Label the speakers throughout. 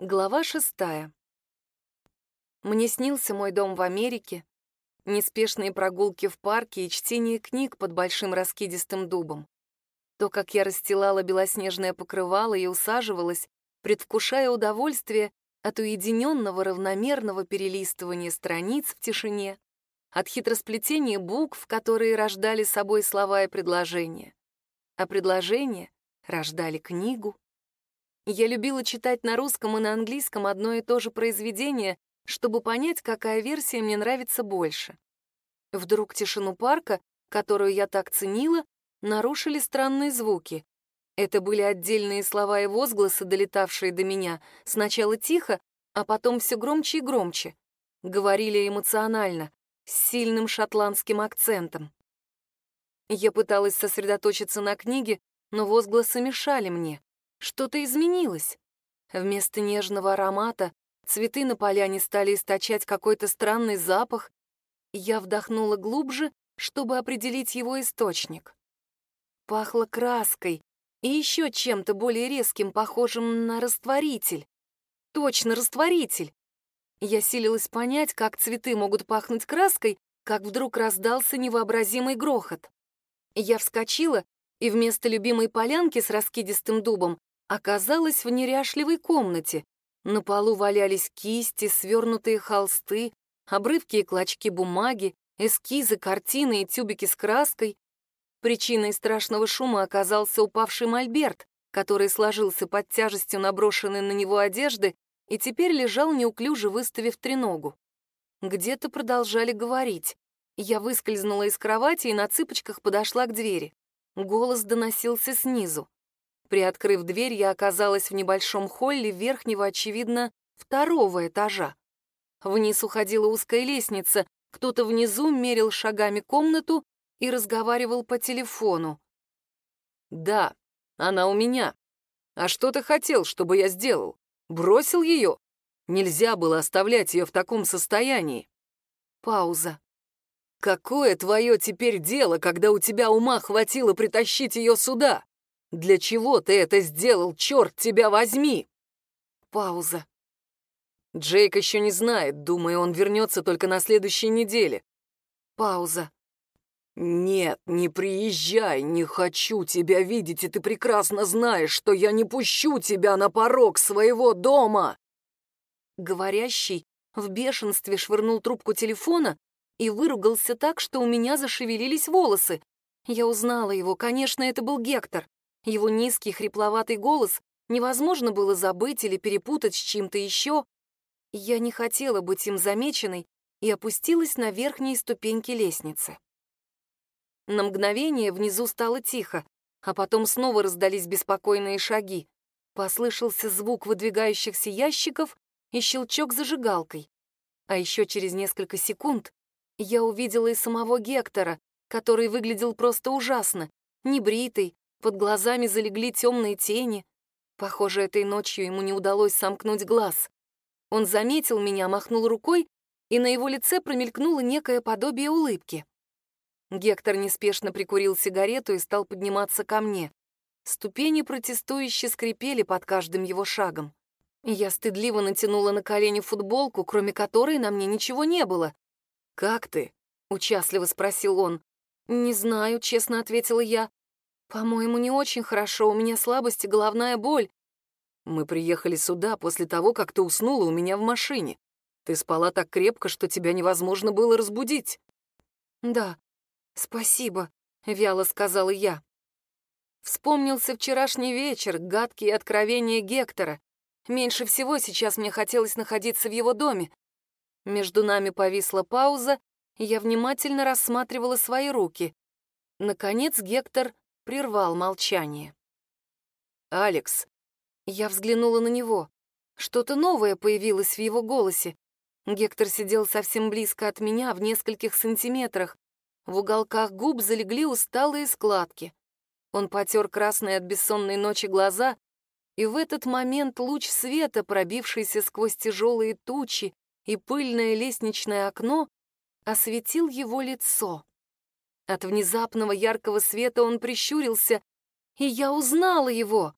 Speaker 1: Глава шестая. Мне снился мой дом в Америке, неспешные прогулки в парке и чтение книг под большим раскидистым дубом. То, как я расстилала белоснежное покрывало и усаживалась, предвкушая удовольствие от уединенного равномерного перелистывания страниц в тишине, от хитросплетения букв, которые рождали собой слова и предложения. А предложения рождали книгу, я любила читать на русском и на английском одно и то же произведение, чтобы понять, какая версия мне нравится больше. Вдруг тишину парка, которую я так ценила, нарушили странные звуки. Это были отдельные слова и возгласы, долетавшие до меня, сначала тихо, а потом все громче и громче. Говорили эмоционально, с сильным шотландским акцентом. Я пыталась сосредоточиться на книге, но возгласы мешали мне. Что-то изменилось. Вместо нежного аромата цветы на поляне стали источать какой-то странный запах. Я вдохнула глубже, чтобы определить его источник. Пахло краской и еще чем-то более резким, похожим на растворитель. Точно, растворитель. Я силилась понять, как цветы могут пахнуть краской, как вдруг раздался невообразимый грохот. Я вскочила, и вместо любимой полянки с раскидистым дубом оказалась в неряшливой комнате. На полу валялись кисти, свернутые холсты, обрывки и клочки бумаги, эскизы, картины и тюбики с краской. Причиной страшного шума оказался упавший мольберт, который сложился под тяжестью наброшенной на него одежды и теперь лежал неуклюже, выставив треногу. Где-то продолжали говорить. Я выскользнула из кровати и на цыпочках подошла к двери. Голос доносился снизу. Приоткрыв дверь, я оказалась в небольшом холле верхнего, очевидно, второго этажа. Вниз уходила узкая лестница, кто-то внизу мерил шагами комнату и разговаривал по телефону. «Да, она у меня. А что ты хотел, чтобы я сделал? Бросил ее? Нельзя было оставлять ее в таком состоянии». Пауза. «Какое твое теперь дело, когда у тебя ума хватило притащить ее сюда? Для чего ты это сделал, черт тебя возьми?» Пауза. Джейк еще не знает, думаю, он вернется только на следующей неделе. Пауза. «Нет, не приезжай, не хочу тебя видеть, и ты прекрасно знаешь, что я не пущу тебя на порог своего дома!» Говорящий в бешенстве швырнул трубку телефона и выругался так, что у меня зашевелились волосы. Я узнала его, конечно, это был Гектор. Его низкий, хрипловатый голос невозможно было забыть или перепутать с чем-то еще. Я не хотела быть им замеченной и опустилась на верхние ступеньки лестницы. На мгновение внизу стало тихо, а потом снова раздались беспокойные шаги. Послышался звук выдвигающихся ящиков и щелчок зажигалкой. А еще через несколько секунд я увидела и самого Гектора, который выглядел просто ужасно, небритый, под глазами залегли темные тени. Похоже, этой ночью ему не удалось сомкнуть глаз. Он заметил меня, махнул рукой, и на его лице промелькнуло некое подобие улыбки. Гектор неспешно прикурил сигарету и стал подниматься ко мне. Ступени протестующе скрипели под каждым его шагом. Я стыдливо натянула на колени футболку, кроме которой на мне ничего не было. «Как ты?» — участливо спросил он. «Не знаю», — честно ответила я. «По-моему, не очень хорошо, у меня слабость и головная боль». «Мы приехали сюда после того, как ты уснула у меня в машине. Ты спала так крепко, что тебя невозможно было разбудить». «Да, спасибо», — вяло сказала я. Вспомнился вчерашний вечер, гадкие откровения Гектора. Меньше всего сейчас мне хотелось находиться в его доме. Между нами повисла пауза, и я внимательно рассматривала свои руки. Наконец Гектор прервал молчание. «Алекс». Я взглянула на него. Что-то новое появилось в его голосе. Гектор сидел совсем близко от меня, в нескольких сантиметрах. В уголках губ залегли усталые складки. Он потер красные от бессонной ночи глаза, и в этот момент луч света, пробившийся сквозь тяжелые тучи и пыльное лестничное окно, осветил его лицо. От внезапного яркого света он прищурился, и я узнала его.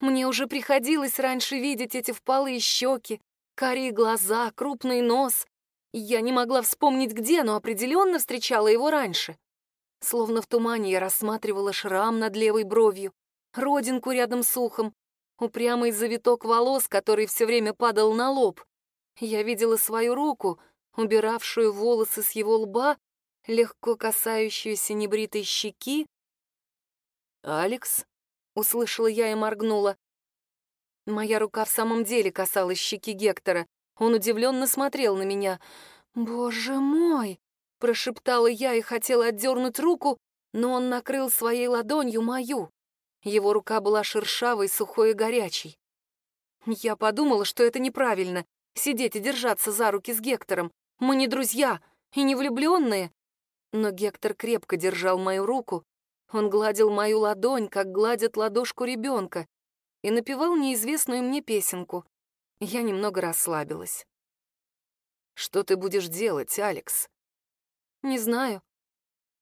Speaker 1: Мне уже приходилось раньше видеть эти впалые щеки, карие глаза, крупный нос. Я не могла вспомнить где, но определенно встречала его раньше. Словно в тумане я рассматривала шрам над левой бровью, родинку рядом с ухом, упрямый завиток волос, который все время падал на лоб. Я видела свою руку, убиравшую волосы с его лба, легко касающуюся небритой щеки.
Speaker 2: «Алекс?»
Speaker 1: — услышала я и моргнула. Моя рука в самом деле касалась щеки Гектора. Он удивленно смотрел на меня. «Боже мой!» — прошептала я и хотела отдернуть руку, но он накрыл своей ладонью мою. Его рука была шершавой, сухой и горячей. Я подумала, что это неправильно — сидеть и держаться за руки с Гектором. Мы не друзья и не влюбленные. Но Гектор крепко держал мою руку. Он гладил мою ладонь, как гладят ладошку ребенка, и напевал неизвестную мне песенку. Я немного расслабилась.
Speaker 2: «Что ты будешь делать, Алекс?»
Speaker 1: «Не знаю.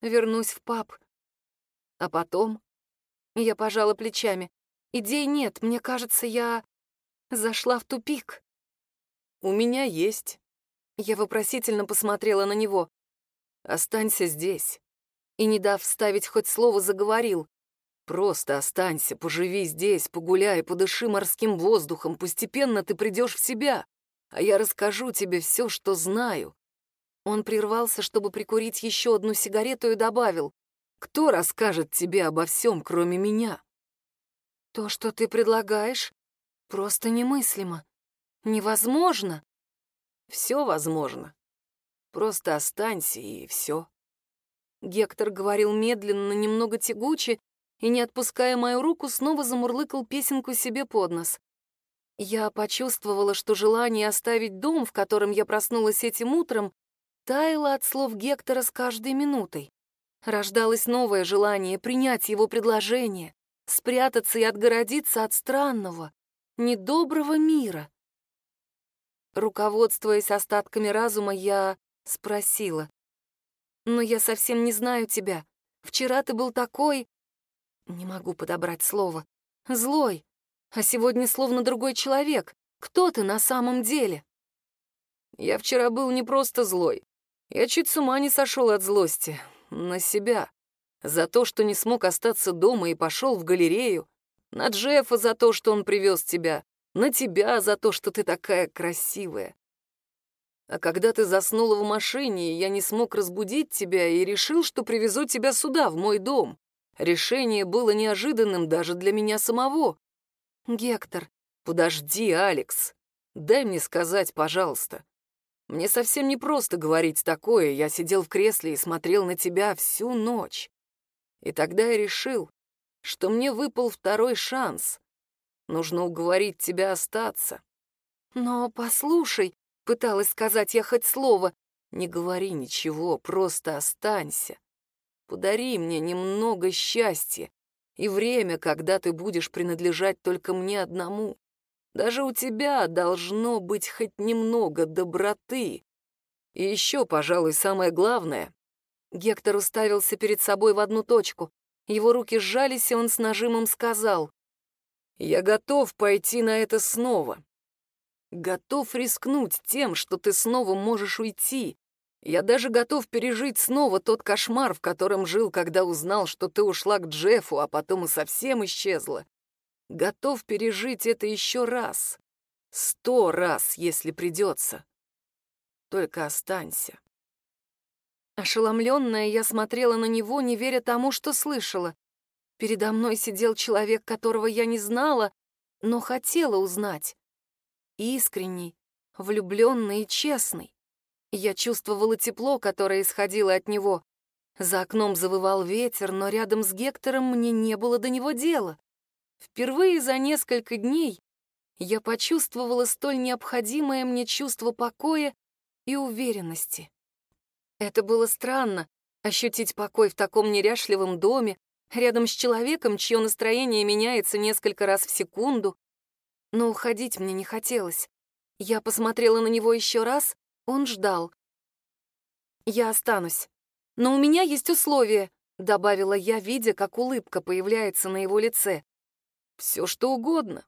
Speaker 1: Вернусь в паб. А потом?» Я пожала плечами. «Идей нет, мне кажется, я зашла в тупик».
Speaker 2: «У меня есть».
Speaker 1: Я вопросительно посмотрела на него.
Speaker 2: «Останься здесь».
Speaker 1: И, не дав вставить хоть слово, заговорил.
Speaker 2: Просто останься, поживи здесь, погуляй, подыши морским воздухом, постепенно ты придешь в себя, а я расскажу тебе все, что знаю».
Speaker 1: Он прервался, чтобы прикурить еще одну сигарету и добавил.
Speaker 2: «Кто расскажет тебе обо всем, кроме меня?»
Speaker 1: «То, что ты предлагаешь, просто немыслимо. Невозможно».
Speaker 2: «Все возможно. Просто останься, и все».
Speaker 1: Гектор говорил медленно, немного тягуче, и, не отпуская мою руку, снова замурлыкал песенку себе под нос. Я почувствовала, что желание оставить дом, в котором я проснулась этим утром, таяло от слов Гектора с каждой минутой. Рождалось новое желание принять его предложение, спрятаться и отгородиться от странного, недоброго мира. Руководствуясь остатками разума, я спросила. «Но я совсем не знаю тебя. Вчера ты был такой...» Не могу подобрать слово. Злой. А сегодня словно другой человек. Кто ты на самом деле?
Speaker 2: Я вчера был не просто злой. Я чуть с ума не сошел от злости. На себя. За то, что не смог остаться дома и пошел в галерею. На Джеффа за то, что он привез тебя. На тебя за то, что ты такая красивая. А когда ты заснула в машине, я не смог разбудить тебя и решил, что привезу тебя сюда, в мой дом. Решение было неожиданным даже для меня самого.
Speaker 1: «Гектор...»
Speaker 2: «Подожди, Алекс. Дай мне сказать, пожалуйста. Мне совсем не просто говорить такое. Я сидел в кресле и смотрел на тебя всю ночь. И тогда я решил, что мне выпал второй шанс. Нужно уговорить тебя остаться.
Speaker 1: Но послушай, пыталась сказать я хоть слово.
Speaker 2: Не говори ничего, просто останься. Подари мне немного счастья и время, когда ты будешь принадлежать только мне одному. Даже у тебя должно быть хоть немного доброты. И еще, пожалуй, самое главное.
Speaker 1: Гектор уставился перед собой в одну точку. Его руки сжались, и он с нажимом сказал.
Speaker 2: «Я готов пойти на это снова. Готов рискнуть тем, что ты снова можешь уйти, я даже готов пережить снова тот кошмар, в котором жил, когда узнал, что ты ушла к Джеффу, а потом и совсем исчезла. Готов пережить это еще раз. Сто раз, если придется. Только останься.
Speaker 1: Ошеломленная, я смотрела на него, не веря тому, что слышала. Передо мной сидел человек, которого я не знала, но хотела узнать. Искренний, влюбленный и честный. Я чувствовала тепло, которое исходило от него. За окном завывал ветер, но рядом с Гектором мне не было до него дела. Впервые за несколько дней я почувствовала столь необходимое мне чувство покоя и уверенности. Это было странно — ощутить покой в таком неряшливом доме, рядом с человеком, чье настроение меняется несколько раз в секунду. Но уходить мне не хотелось. Я посмотрела на него еще раз он ждал. «Я останусь. Но у меня есть условия», — добавила я, видя, как улыбка появляется на его лице.
Speaker 2: Все что угодно.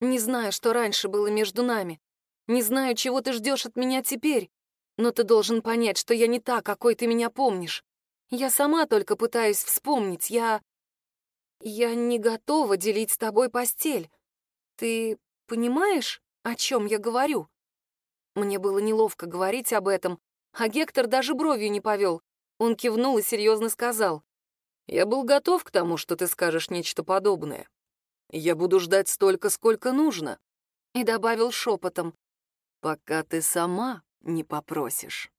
Speaker 1: Не знаю, что раньше было между нами. Не знаю, чего ты ждешь от меня теперь. Но ты должен понять, что я не та, какой ты меня помнишь. Я сама только пытаюсь вспомнить. Я... Я не готова делить с тобой постель. Ты понимаешь, о чем я говорю? Мне было неловко говорить об этом, а Гектор даже бровью не повел. Он кивнул и серьезно сказал.
Speaker 2: «Я был готов к тому, что ты скажешь нечто подобное. Я буду ждать столько, сколько нужно».
Speaker 1: И добавил шепотом.
Speaker 2: «Пока ты сама не попросишь».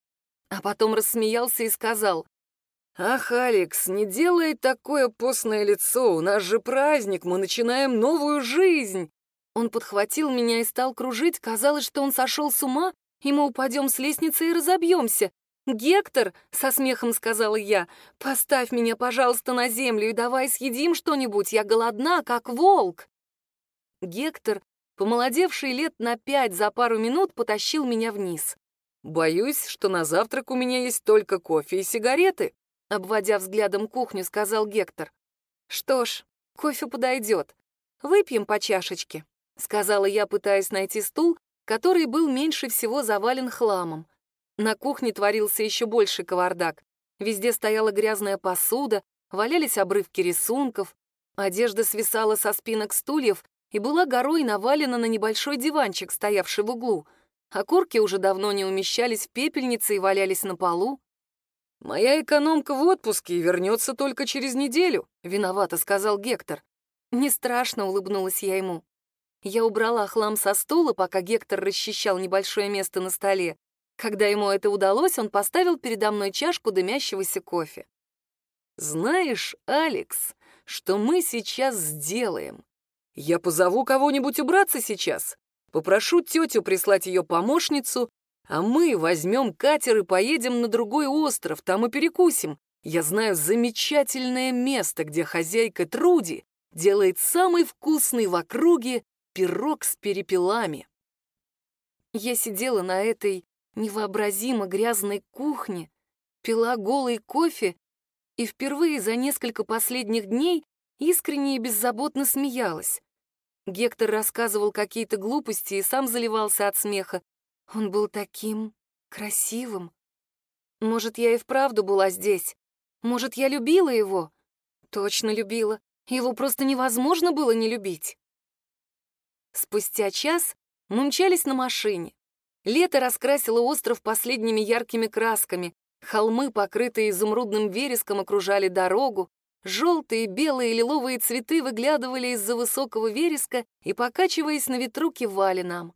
Speaker 1: А потом рассмеялся и сказал.
Speaker 2: «Ах, Алекс, не делай такое постное лицо, у нас же праздник, мы начинаем новую жизнь!»
Speaker 1: Он подхватил меня и стал кружить, казалось, что он сошел с ума, и мы упадем с лестницы и разобьемся. «Гектор», — со смехом сказала я, — «поставь меня, пожалуйста, на землю и давай съедим что-нибудь, я голодна, как волк». Гектор, помолодевший лет на пять за пару минут, потащил меня вниз.
Speaker 2: «Боюсь, что на завтрак у меня есть только кофе и сигареты»,
Speaker 1: обводя взглядом кухню, сказал Гектор. «Что ж, кофе подойдет. Выпьем по чашечке», — сказала я, пытаясь найти стул, который был меньше всего завален хламом. На кухне творился еще больше кавардак. Везде стояла грязная посуда, валялись обрывки рисунков, одежда свисала со спинок стульев и была горой навалена на небольшой диванчик, стоявший в углу. Окурки уже давно не умещались в пепельнице и валялись на полу.
Speaker 2: «Моя экономка в отпуске и вернется только через неделю», —
Speaker 1: виновато сказал Гектор. «Не страшно», — улыбнулась я ему. Я убрала хлам со стула, пока Гектор расчищал небольшое место на столе. Когда ему это удалось, он поставил передо мной чашку дымящегося кофе.
Speaker 2: «Знаешь, Алекс, что мы сейчас сделаем? Я позову кого-нибудь убраться сейчас, попрошу тетю прислать ее помощницу, а мы возьмем катер и поедем на другой остров, там и перекусим. Я знаю замечательное место, где хозяйка Труди делает самый вкусный в округе пирог с перепелами.
Speaker 1: Я сидела на этой невообразимо грязной кухне, пила голый кофе и впервые за несколько последних дней искренне и беззаботно смеялась. Гектор рассказывал какие-то глупости и сам заливался от смеха, он был таким красивым. Может, я и вправду была здесь. Может, я любила его? Точно любила. Его просто невозможно было не любить. Спустя час мы мчались на машине. Лето раскрасило остров последними яркими красками. Холмы, покрытые изумрудным вереском, окружали дорогу. Желтые, белые и лиловые цветы выглядывали из-за высокого вереска и, покачиваясь на ветру, кивали нам.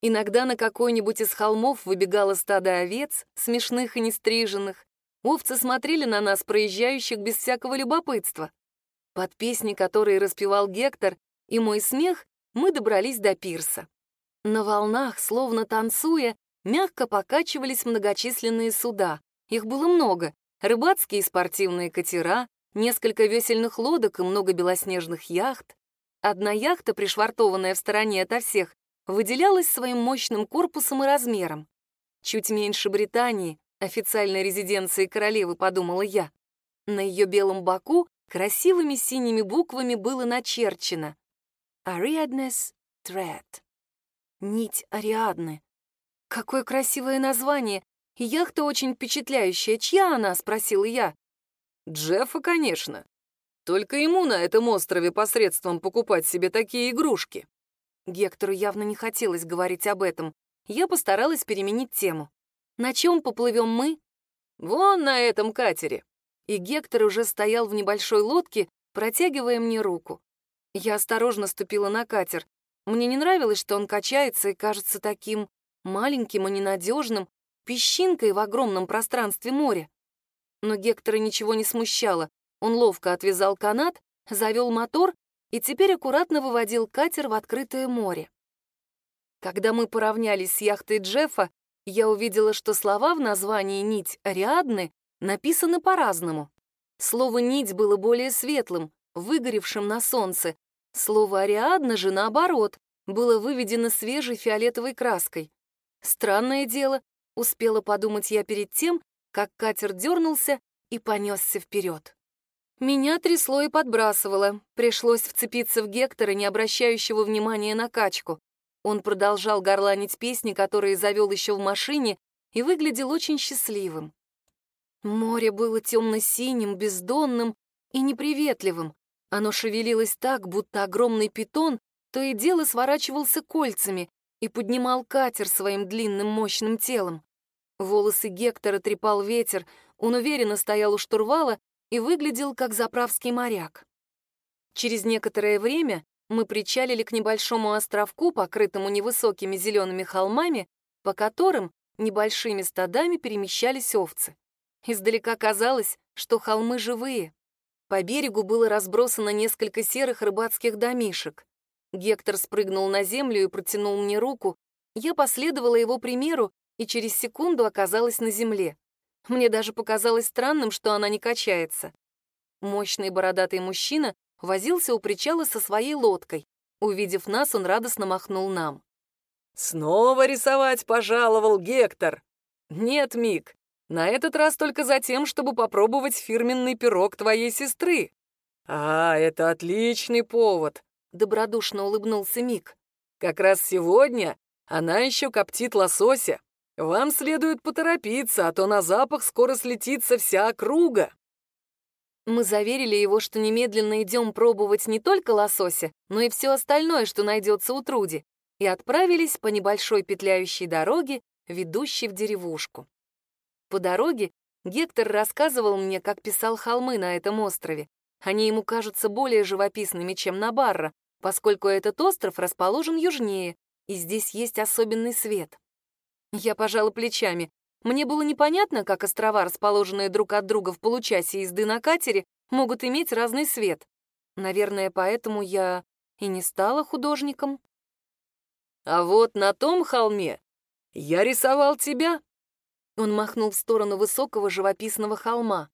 Speaker 1: Иногда на какой-нибудь из холмов выбегало стадо овец, смешных и нестриженных. Овцы смотрели на нас, проезжающих без всякого любопытства. Под песни, которые распевал Гектор, и мой смех, мы добрались до пирса. На волнах, словно танцуя, мягко покачивались многочисленные суда. Их было много — рыбацкие спортивные катера, несколько весельных лодок и много белоснежных яхт. Одна яхта, пришвартованная в стороне ото всех, выделялась своим мощным корпусом и размером. Чуть меньше Британии, официальной резиденции королевы, подумала я. На ее белом боку красивыми синими буквами было начерчено «Ariadne's Thread» — «Нить Ариадны». Какое красивое название! И яхта очень впечатляющая. Чья она? — спросил я.
Speaker 2: Джеффа, конечно. Только ему на этом острове посредством покупать себе такие игрушки.
Speaker 1: Гектору явно не хотелось говорить об этом. Я постаралась переменить тему. «На чем поплывем мы?»
Speaker 2: «Вон на этом катере».
Speaker 1: И Гектор уже стоял в небольшой лодке, протягивая мне руку. Я осторожно ступила на катер. Мне не нравилось, что он качается и кажется таким маленьким и ненадежным, песчинкой в огромном пространстве моря. Но Гектора ничего не смущало. Он ловко отвязал канат, завел мотор и теперь аккуратно выводил катер в открытое море. Когда мы поравнялись с яхтой Джеффа, я увидела, что слова в названии «Нить Ариадны» написаны по-разному. Слово «нить» было более светлым, выгоревшим на солнце. Слово «Ариадна» же, наоборот, было выведено свежей фиолетовой краской. Странное дело, успела подумать я перед тем, как катер дернулся и понесся вперед. Меня трясло и подбрасывало. Пришлось вцепиться в Гектора, не обращающего внимания на качку. Он продолжал горланить песни, которые завел еще в машине, и выглядел очень счастливым. Море было темно-синим, бездонным и неприветливым. Оно шевелилось так, будто огромный питон то и дело сворачивался кольцами и поднимал катер своим длинным мощным телом. Волосы Гектора трепал ветер, он уверенно стоял у штурвала и выглядел как заправский моряк. Через некоторое время мы причалили к небольшому островку, покрытому невысокими зелеными холмами, по которым небольшими стадами перемещались овцы. Издалека казалось, что холмы живые. По берегу было разбросано несколько серых рыбацких домишек. Гектор спрыгнул на землю и протянул мне руку. Я последовала его примеру и через секунду оказалась на земле. Мне даже показалось странным, что она не качается. Мощный бородатый мужчина возился у причала со своей лодкой. Увидев нас, он радостно махнул нам.
Speaker 2: «Снова рисовать пожаловал Гектор!» «Нет, Мик, на этот раз только за тем, чтобы попробовать фирменный пирог твоей сестры». «А, это отличный повод
Speaker 1: добродушно улыбнулся Мик.
Speaker 2: Как раз сегодня она еще коптит лосося. Вам следует поторопиться, а то на запах скоро слетится вся округа.
Speaker 1: Мы заверили его, что немедленно идем пробовать не только лосося, но и все остальное, что найдется у Труди, и отправились по небольшой петляющей дороге, ведущей в деревушку. По дороге Гектор рассказывал мне, как писал холмы на этом острове. Они ему кажутся более живописными, чем на Барра, поскольку этот остров расположен южнее, и здесь есть особенный свет. Я пожала плечами. Мне было непонятно, как острова, расположенные друг от друга в получасе езды на катере, могут иметь разный свет. Наверное, поэтому я и не стала художником.
Speaker 2: «А вот на том холме я рисовал тебя»,
Speaker 1: он махнул в сторону высокого живописного холма.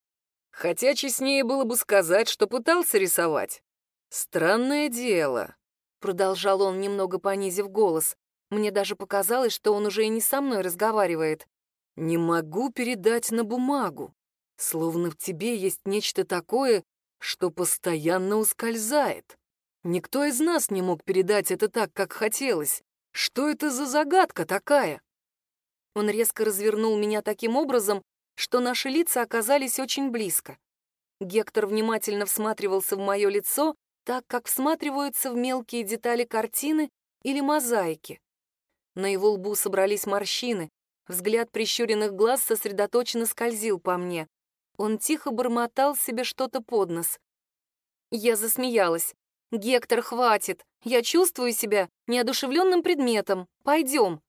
Speaker 2: Хотя честнее было бы сказать, что пытался рисовать. «Странное дело», — продолжал он, немного понизив голос. Мне даже показалось, что он уже и не со мной разговаривает. «Не могу передать на бумагу, словно в тебе есть нечто такое, что постоянно ускользает. Никто из нас не мог передать это так, как хотелось. Что это за загадка такая?»
Speaker 1: Он резко развернул меня таким образом, что наши лица оказались очень близко. Гектор внимательно всматривался в мое лицо, так как всматриваются в мелкие детали картины или мозаики. На его лбу собрались морщины, взгляд прищуренных глаз сосредоточенно скользил по мне. Он тихо бормотал себе что-то под нос. Я засмеялась. «Гектор, хватит! Я чувствую себя неодушевленным предметом. Пойдем!»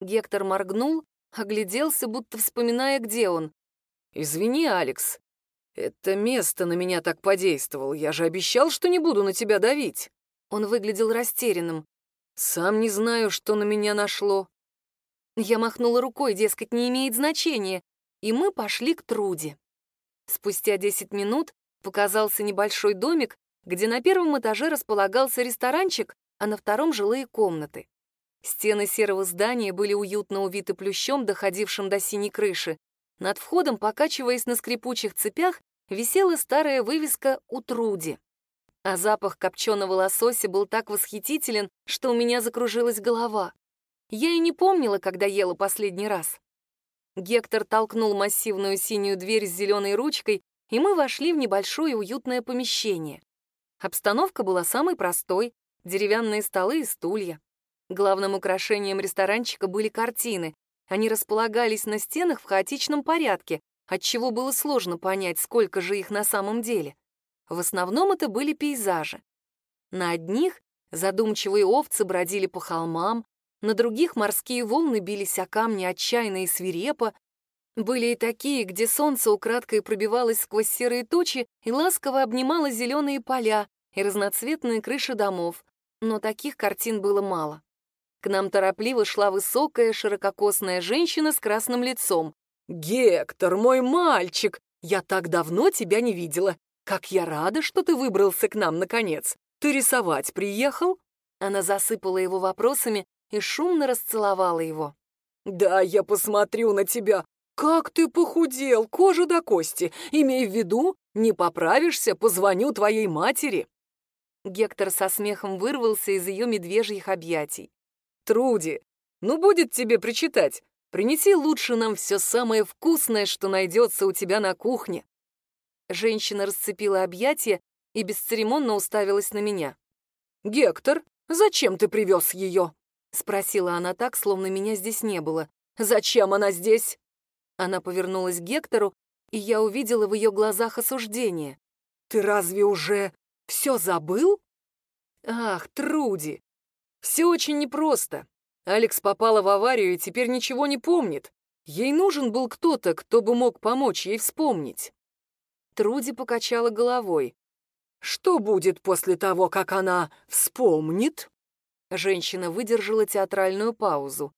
Speaker 1: Гектор моргнул, огляделся, будто вспоминая, где он.
Speaker 2: «Извини, Алекс, «Это место на меня так подействовало. Я же обещал, что не буду на тебя давить».
Speaker 1: Он выглядел растерянным.
Speaker 2: «Сам не знаю, что на меня нашло».
Speaker 1: Я махнула рукой, дескать, не имеет значения, и мы пошли к Труде. Спустя десять минут показался небольшой домик, где на первом этаже располагался ресторанчик, а на втором — жилые комнаты. Стены серого здания были уютно увиты плющом, доходившим до синей крыши. Над входом, покачиваясь на скрипучих цепях, висела старая вывеска «У Труди». А запах копченого лосося был так восхитителен, что у меня закружилась голова. Я и не помнила, когда ела последний раз. Гектор толкнул массивную синюю дверь с зеленой ручкой, и мы вошли в небольшое уютное помещение. Обстановка была самой простой — деревянные столы и стулья. Главным украшением ресторанчика были картины, они располагались на стенах в хаотичном порядке, отчего было сложно понять, сколько же их на самом деле. В основном это были пейзажи. На одних задумчивые овцы бродили по холмам, на других морские волны бились о камни отчаянно и свирепо. Были и такие, где солнце украдкой пробивалось сквозь серые тучи и ласково обнимало зеленые поля и разноцветные крыши домов, но таких картин было мало. К нам торопливо шла высокая, ширококосная женщина с красным лицом.
Speaker 2: «Гектор, мой мальчик! Я так давно тебя не видела! Как я рада, что ты выбрался к нам, наконец! Ты рисовать приехал?»
Speaker 1: Она засыпала его вопросами и шумно расцеловала его.
Speaker 2: «Да, я посмотрю на тебя. «Как ты похудел, кожа до кости! Имей в виду, не поправишься, позвоню твоей матери!»
Speaker 1: Гектор со смехом вырвался из ее медвежьих объятий.
Speaker 2: «Труди, ну будет тебе причитать. Принеси лучше нам все самое вкусное, что найдется у тебя на кухне».
Speaker 1: Женщина расцепила объятия и бесцеремонно уставилась на меня.
Speaker 2: «Гектор, зачем ты привез ее?»
Speaker 1: — спросила она так, словно меня здесь не было.
Speaker 2: «Зачем она здесь?»
Speaker 1: Она повернулась к Гектору, и я увидела в ее глазах осуждение.
Speaker 2: «Ты разве уже все забыл?» «Ах, Труди! Все очень непросто. Алекс попала в аварию и теперь ничего не помнит. Ей нужен был кто-то, кто бы мог помочь ей вспомнить».
Speaker 1: Труди покачала головой.
Speaker 2: «Что будет после того, как она вспомнит?»
Speaker 1: Женщина выдержала театральную паузу.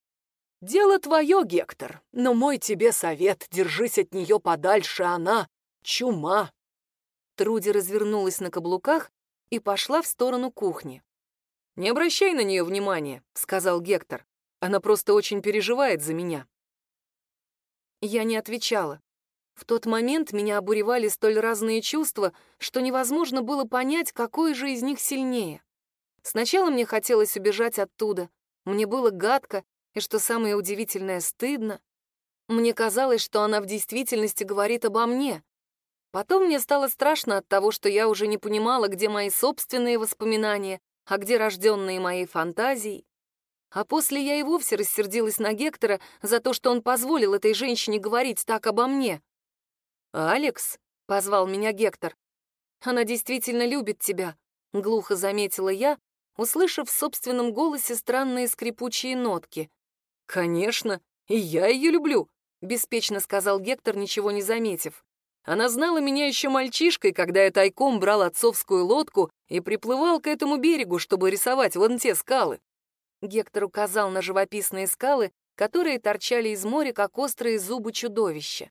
Speaker 2: «Дело твое, Гектор, но мой тебе совет — держись от нее подальше, она — чума».
Speaker 1: Труди развернулась на каблуках и пошла в сторону кухни.
Speaker 2: «Не обращай на нее внимания», — сказал Гектор. «Она просто очень переживает за меня».
Speaker 1: Я не отвечала. В тот момент меня обуревали столь разные чувства, что невозможно было понять, какое же из них сильнее. Сначала мне хотелось убежать оттуда. Мне было гадко, и, что самое удивительное, стыдно. Мне казалось, что она в действительности говорит обо мне. Потом мне стало страшно от того, что я уже не понимала, где мои собственные воспоминания, а где рожденные моей фантазией. А после я и вовсе рассердилась на Гектора за то, что он позволил этой женщине говорить так обо мне.
Speaker 2: «Алекс», — позвал меня Гектор, — «она действительно любит тебя», — глухо заметила я, услышав в собственном голосе странные скрипучие нотки. «Конечно, и я ее люблю», — беспечно сказал Гектор, ничего не заметив. Она знала меня еще мальчишкой, когда я тайком брал отцовскую лодку и приплывал к этому берегу, чтобы рисовать вон те скалы.
Speaker 1: Гектор указал на живописные скалы, которые торчали из моря, как острые зубы чудовища.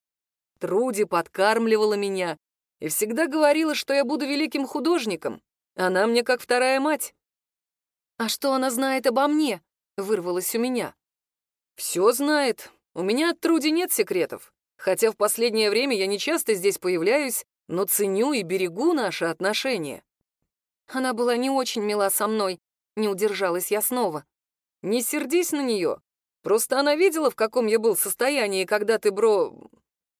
Speaker 2: Труди подкармливала меня и всегда говорила, что я буду великим художником. Она мне как вторая мать.
Speaker 1: «А что она знает обо мне?» — вырвалось у меня.
Speaker 2: «Все знает. У меня от Труди нет секретов. Хотя в последнее время я не часто здесь появляюсь, но ценю и берегу наши отношения».
Speaker 1: Она была не очень мила со мной, не удержалась я снова.
Speaker 2: «Не сердись на нее. Просто она видела, в каком я был состоянии, когда ты, бро,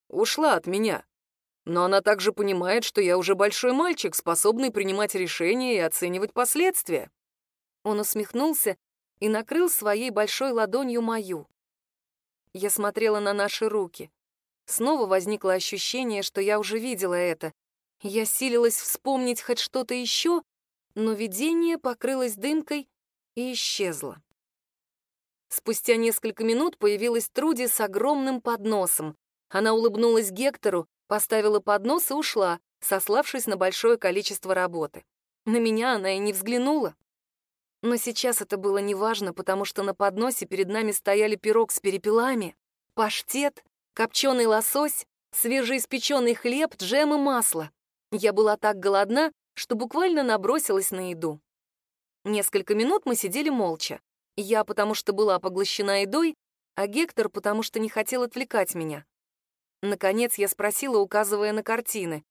Speaker 2: ушла от меня. Но она также понимает, что я уже большой мальчик, способный принимать решения и оценивать последствия».
Speaker 1: Он усмехнулся и накрыл своей большой ладонью мою. Я смотрела на наши руки. Снова возникло ощущение, что я уже видела это. Я силилась вспомнить хоть что-то еще, но видение покрылось дымкой и исчезло. Спустя несколько минут появилась Труди с огромным подносом. Она улыбнулась Гектору, поставила поднос и ушла, сославшись на большое количество работы. На меня она и не взглянула. Но сейчас это было неважно, потому что на подносе перед нами стояли пирог с перепелами, паштет, копченый лосось, свежеиспеченный хлеб, джем и масло. Я была так голодна, что буквально набросилась на еду. Несколько минут мы сидели молча. Я, потому что была поглощена едой, а Гектор, потому что не хотел отвлекать меня. Наконец я спросила, указывая на картины.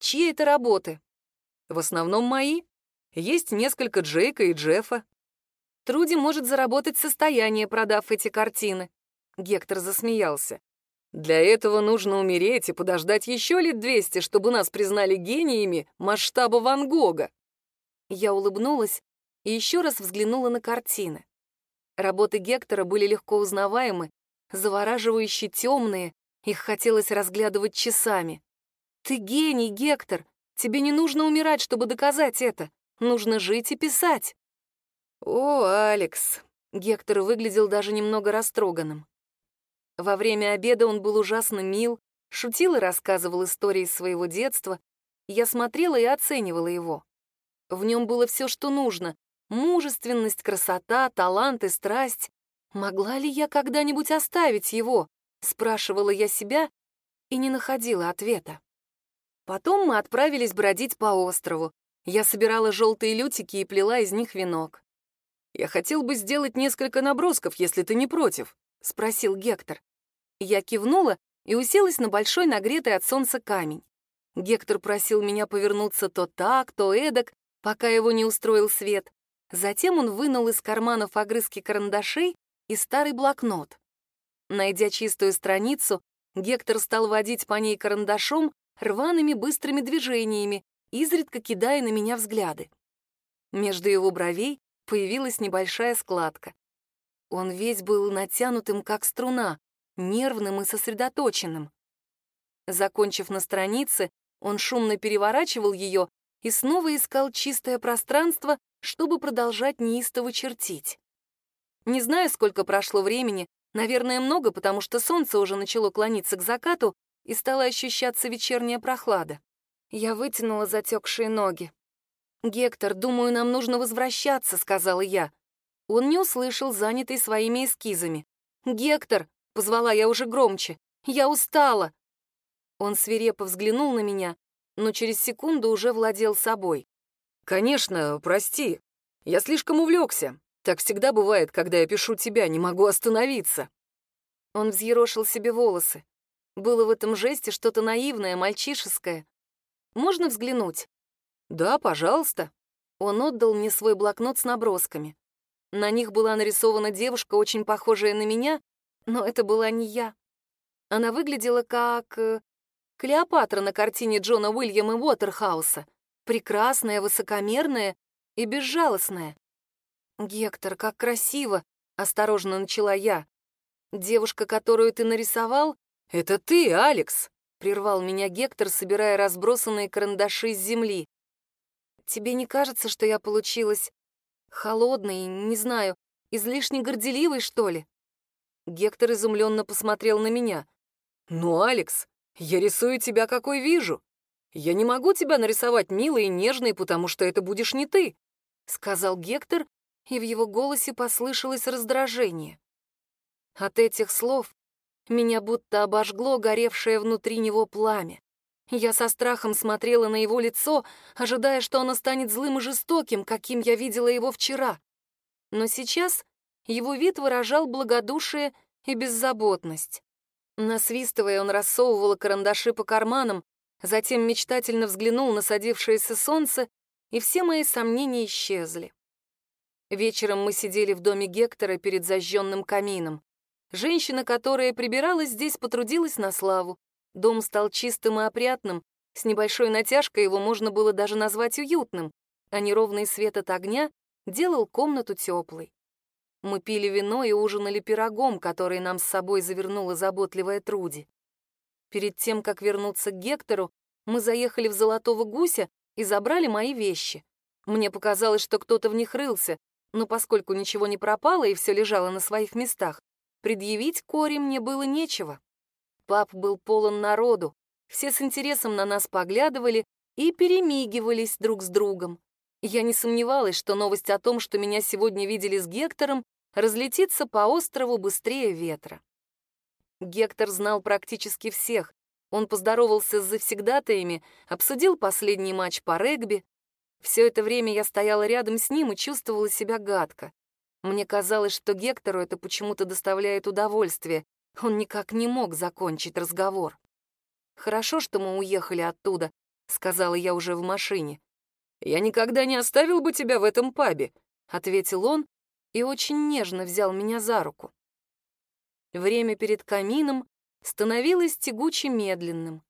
Speaker 1: «Чьи это работы?»
Speaker 2: «В основном мои», есть несколько Джейка и Джеффа.
Speaker 1: Труди может заработать состояние, продав эти картины. Гектор засмеялся.
Speaker 2: Для этого нужно умереть и подождать еще лет двести, чтобы нас признали гениями масштаба Ван Гога.
Speaker 1: Я улыбнулась и еще раз взглянула на картины. Работы Гектора были легко узнаваемы, завораживающе темные, их хотелось разглядывать часами. «Ты гений, Гектор! Тебе не нужно умирать, чтобы доказать это. Нужно жить и писать.
Speaker 2: О, Алекс.
Speaker 1: Гектор выглядел даже немного растроганным. Во время обеда он был ужасно мил, шутил и рассказывал истории своего детства. Я смотрела и оценивала его. В нем было все, что нужно. Мужественность, красота, талант и страсть. Могла ли я когда-нибудь оставить его? Спрашивала я себя и не находила ответа. Потом мы отправились бродить по острову. Я собирала желтые лютики и плела из них венок.
Speaker 2: «Я хотел бы сделать несколько набросков, если ты не против», —
Speaker 1: спросил Гектор. Я кивнула и уселась на большой нагретый от солнца камень. Гектор просил меня повернуться то так, то эдак, пока его не устроил свет. Затем он вынул из карманов огрызки карандашей и старый блокнот. Найдя чистую страницу, Гектор стал водить по ней карандашом рваными быстрыми движениями, изредка кидая на меня взгляды. Между его бровей появилась небольшая складка. Он весь был натянутым, как струна, нервным и сосредоточенным. Закончив на странице, он шумно переворачивал ее и снова искал чистое пространство, чтобы продолжать неистово чертить. Не знаю, сколько прошло времени, наверное, много, потому что солнце уже начало клониться к закату и стала ощущаться вечерняя прохлада. Я вытянула затекшие ноги. «Гектор, думаю, нам нужно возвращаться», — сказала я. Он не услышал, занятый своими эскизами. «Гектор!» — позвала я уже громче. «Я устала!» Он свирепо взглянул на меня, но через секунду уже владел собой.
Speaker 2: «Конечно, прости. Я слишком увлекся. Так всегда бывает, когда я пишу тебя, не могу остановиться».
Speaker 1: Он взъерошил себе волосы. Было в этом жесте что-то наивное, мальчишеское. «Можно взглянуть?»
Speaker 2: «Да, пожалуйста».
Speaker 1: Он отдал мне свой блокнот с набросками. На них была нарисована девушка, очень похожая на меня, но это была не я. Она выглядела как... Э, Клеопатра на картине Джона Уильяма Уотерхауса. Прекрасная, высокомерная и безжалостная. «Гектор, как красиво!» — осторожно начала я. «Девушка, которую ты нарисовал?»
Speaker 2: «Это ты, Алекс!»
Speaker 1: — прервал меня Гектор, собирая разбросанные карандаши с земли. «Тебе не кажется, что я получилась холодной, не знаю, излишне горделивой, что ли?» Гектор изумленно посмотрел на меня.
Speaker 2: «Ну, Алекс, я рисую тебя, какой вижу. Я не могу тебя нарисовать милой и нежной, потому что это будешь не ты», — сказал Гектор, и в его голосе послышалось раздражение.
Speaker 1: От этих слов меня будто обожгло горевшее внутри него пламя. Я со страхом смотрела на его лицо, ожидая, что оно станет злым и жестоким, каким я видела его вчера. Но сейчас его вид выражал благодушие и беззаботность. Насвистывая, он рассовывал карандаши по карманам, затем мечтательно взглянул на садившееся солнце, и все мои сомнения исчезли. Вечером мы сидели в доме Гектора перед зажженным камином. Женщина, которая прибиралась здесь, потрудилась на славу. Дом стал чистым и опрятным, с небольшой натяжкой его можно было даже назвать уютным, а неровный свет от огня делал комнату теплой. Мы пили вино и ужинали пирогом, который нам с собой завернула заботливая Труди. Перед тем, как вернуться к Гектору, мы заехали в Золотого Гуся и забрали мои вещи. Мне показалось, что кто-то в них рылся, но поскольку ничего не пропало и все лежало на своих местах, предъявить Кори мне было нечего. Пап был полон народу, все с интересом на нас поглядывали и перемигивались друг с другом. Я не сомневалась, что новость о том, что меня сегодня видели с Гектором, разлетится по острову быстрее ветра. Гектор знал практически всех. Он поздоровался с завсегдатаями, обсудил последний матч по регби, все это время я стояла рядом с ним и чувствовала себя гадко. Мне казалось, что Гектору это почему-то доставляет удовольствие. Он никак не мог закончить разговор. «Хорошо, что мы уехали оттуда», — сказала я уже в машине.
Speaker 2: «Я никогда не оставил бы тебя в этом пабе», —
Speaker 1: ответил он и очень нежно взял меня за руку. Время перед камином становилось тягуче медленным.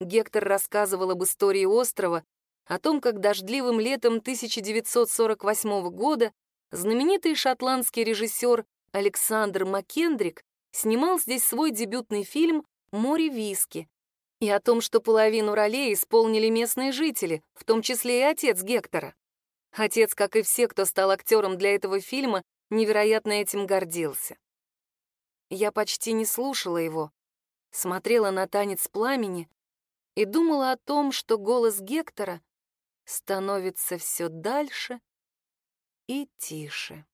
Speaker 1: Гектор рассказывал об истории острова, о том, как дождливым летом 1948 года знаменитый шотландский режиссер Александр Маккендрик снимал здесь свой дебютный фильм «Море виски», и о том, что половину ролей исполнили местные жители, в том числе и отец Гектора. Отец, как и все, кто стал актером для этого фильма, невероятно этим гордился. Я почти не слушала его, смотрела на танец пламени и думала о том, что голос Гектора становится все дальше и тише.